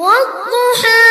والضحى.